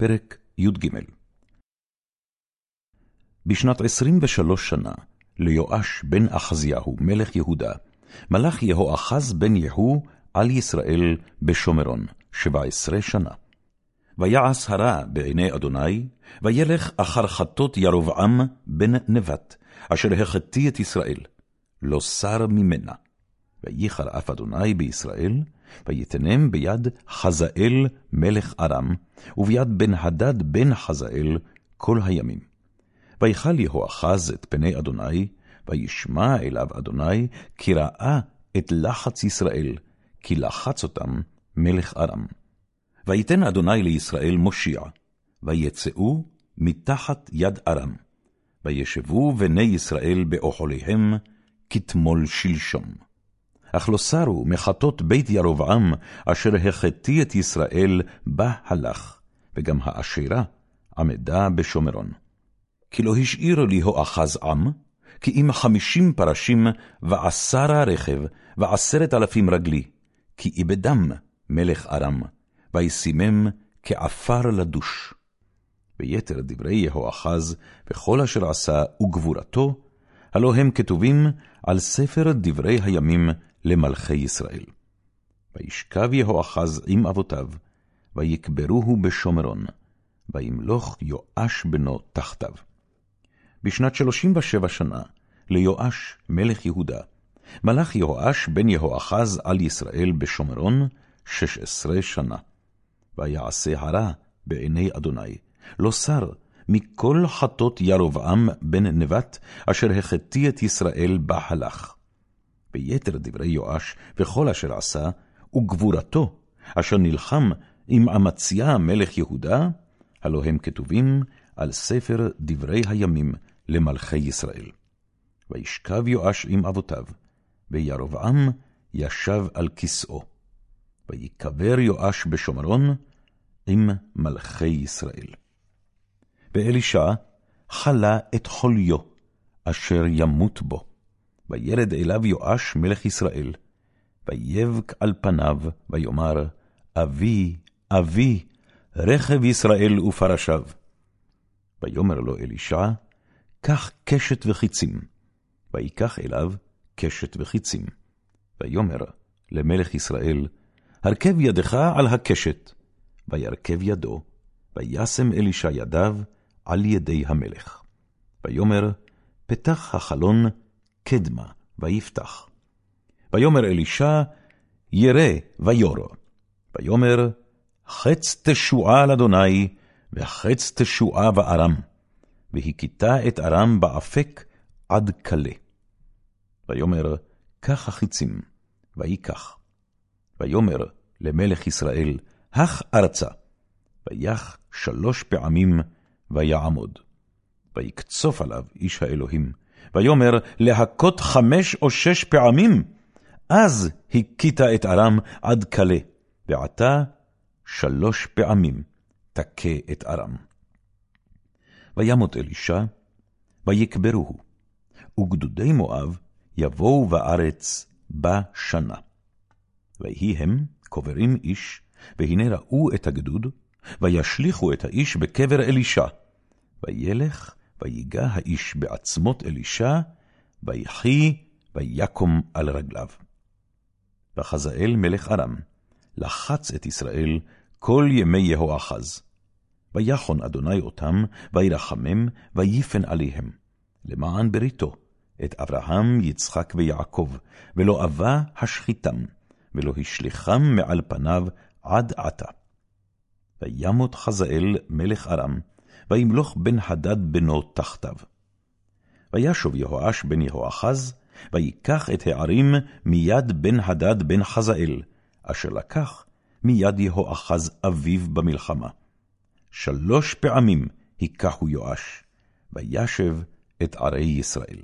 פרק י"ג בשנת עשרים ושלוש שנה, ליואש בן אחזיהו, מלך יהודה, מלך יהואחז בן יהוא על ישראל בשומרון, שבע עשרה שנה. ויעש הרע בעיני אדוני, וילך אחר חטות ירבעם בן נבט, אשר החטיא את ישראל, לא שר ממנה. וייחר אף אדוני בישראל, ויתנם ביד חזאל מלך ארם, וביד בן הדד בן חזאל כל הימים. ויכל יהואחז את פני אדוני, וישמע אליו אדוני, כי ראה את לחץ ישראל, כי לחץ אותם מלך ארם. ויתן אדוני לישראל מושיע, ויצאו מתחת יד ארם, וישבו בני ישראל באוכליהם כתמול שלשום. אך לא סרו מחטות בית ירבעם, אשר החטיא את ישראל, בה הלך, וגם האשירה עמדה בשומרון. כי לא השאיר לי הואחז עם, כי אם חמישים פרשים, ועשרה רכב, ועשרת אלפים רגלי, כי איבדם מלך ארם, וישימם כעפר לדוש. ויתר דברי יהואחז, וכל אשר עשה, וגבורתו, הלא הם כתובים על ספר דברי הימים למלכי ישראל. וישכב יהואחז עם אבותיו, ויקברוהו בשומרון, וימלוך יואש בנו תחתיו. בשנת שלושים ושבע שנה, ליואש מלך יהודה, מלך יהואש בן יהואחז על ישראל בשומרון שש עשרה שנה. ויעשה הרע בעיני אדוני, לא שר מכל חטות ירבעם בן נבט, אשר החטיא את ישראל בה הלך. ביתר דברי יואש וכל אשר עשה, וגבורתו, אשר נלחם עם אמציה מלך יהודה, הלא הם כתובים על ספר דברי הימים למלכי ישראל. וישכב יואש עם אבותיו, וירבעם ישב על כסאו. ויקבר יואש בשומרון עם מלכי ישראל. ואלישע חלה את חוליו, אשר ימות בו. וירד אליו יואש מלך ישראל, ויבק על פניו, ויאמר, אבי, אבי, רכב ישראל ופרשיו. ויאמר לו אלישע, קח קשת וחיצים. ויקח אליו קשת וחיצים. ויאמר למלך ישראל, הרכב ידך על הקשת. וירכב ידו, וישם אלישע ידיו על ידי המלך. ויאמר, פתח החלון קדמה, ויפתח. ויאמר אלישע, ירא ויורו. ויאמר, חץ תשועה לאדוני, וחץ תשועה בארם, והכיתה את ארם באפק עד כלה. ויאמר, קח החיצים, ויקח. ויאמר למלך ישראל, הך ארצה, ויח שלוש פעמים, ויעמוד. ויקצוף עליו איש האלוהים, ויאמר להכות חמש או שש פעמים, אז הכית את ארם עד כלה, ועתה שלוש פעמים תכה את ארם. וימות אלישע, ויקברוהו, וגדודי מואב יבואו בארץ בשנה. ויהי הם קוברים איש, והנה ראו את הגדוד, וישליכו את האיש בקבר אלישע. וילך, ויגע האיש בעצמות אלישע, ויחי, ויקום על רגליו. וחזאל מלך ארם, לחץ את ישראל כל ימי יהואחז. ויחון אדוני אותם, וירחמם, ויפן עליהם, למען בריתו, את אברהם, יצחק ויעקב, ולא אבה השחיתם, ולא השליחם מעל פניו עד עתה. וימות חזאל מלך ארם, וימלוך בן הדד בנו תחתיו. וישוב יהואש בן יהואחז, ויקח את הערים מיד בן הדד בן חזאל, אשר לקח מיד יהואחז אביו במלחמה. שלוש פעמים היכחו יואש, וישב את ערי ישראל.